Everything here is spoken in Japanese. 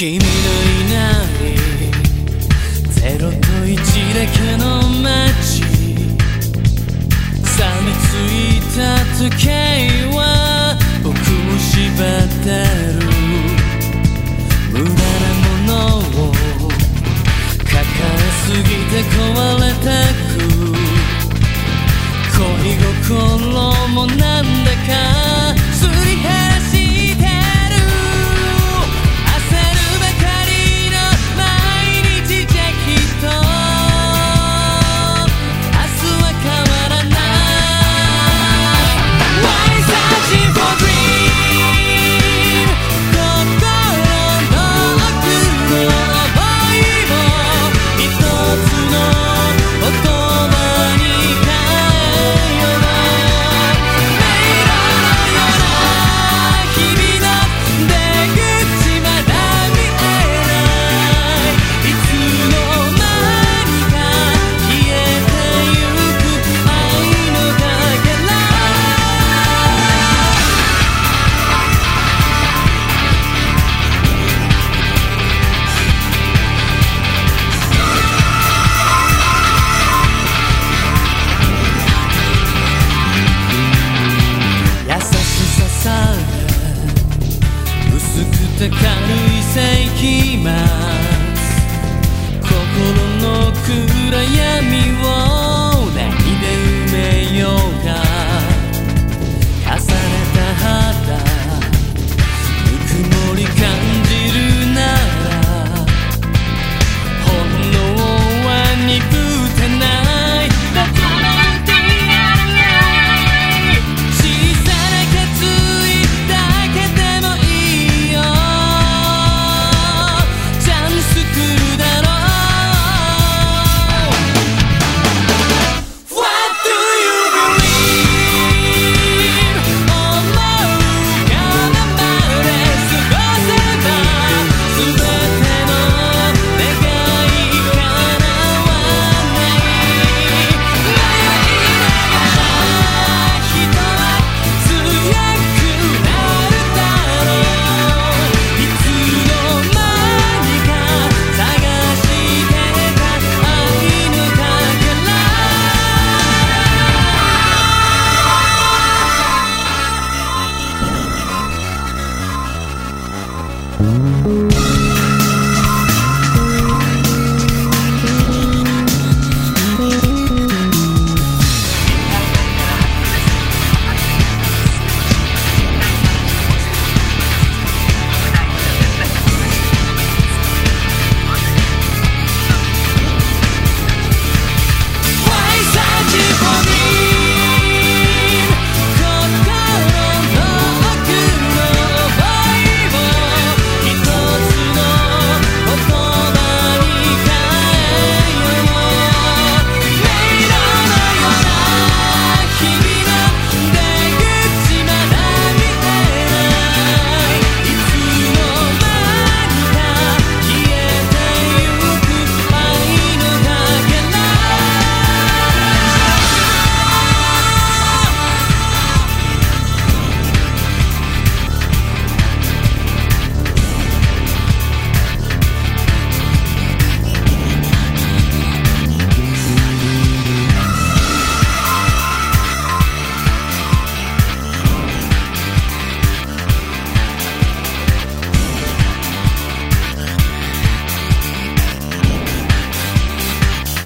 君のいないゼロと一だけの街さみついた時計は僕を縛ってる無駄なものを。抱えすぎて壊れてく恋心。Música